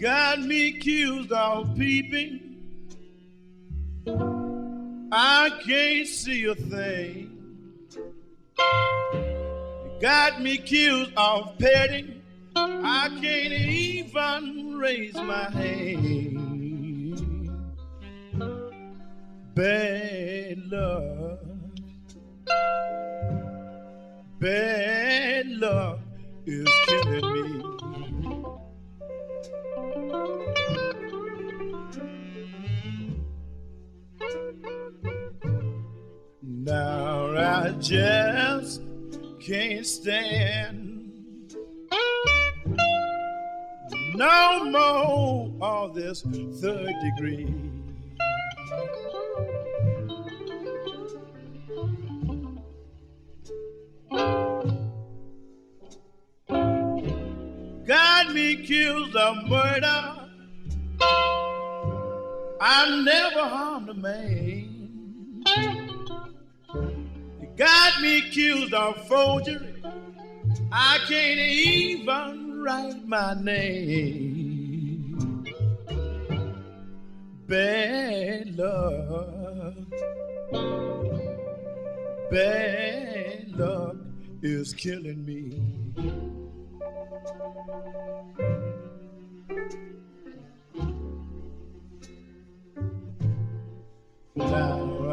Got me accused of peeping. I can't see a thing. Got me accused of petting. I can't even raise my hand. Bad luck. Bad luck is killing me. Now I just can't stand no more of this third degree. Got me accused of murder. I never harmed a man. You got me accused of forgery. I can't even write my name. Bad luck. Bad luck is killing me.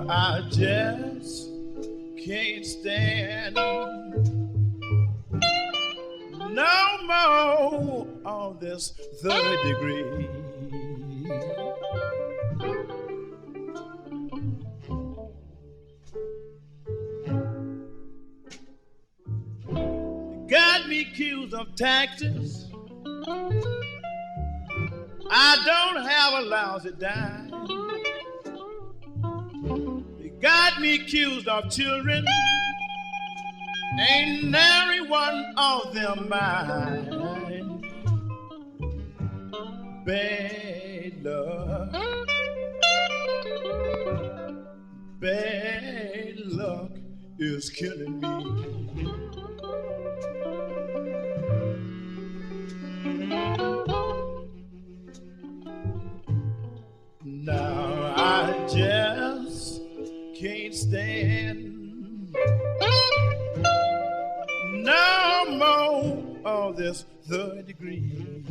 I just can't stand no more on this third degree. Got me accused of taxes. I don't have a lousy dime. Me accused of children. Ain't nary one of them mine. Bad luck. Bad luck is killing me. Can't stand no more of this third degree.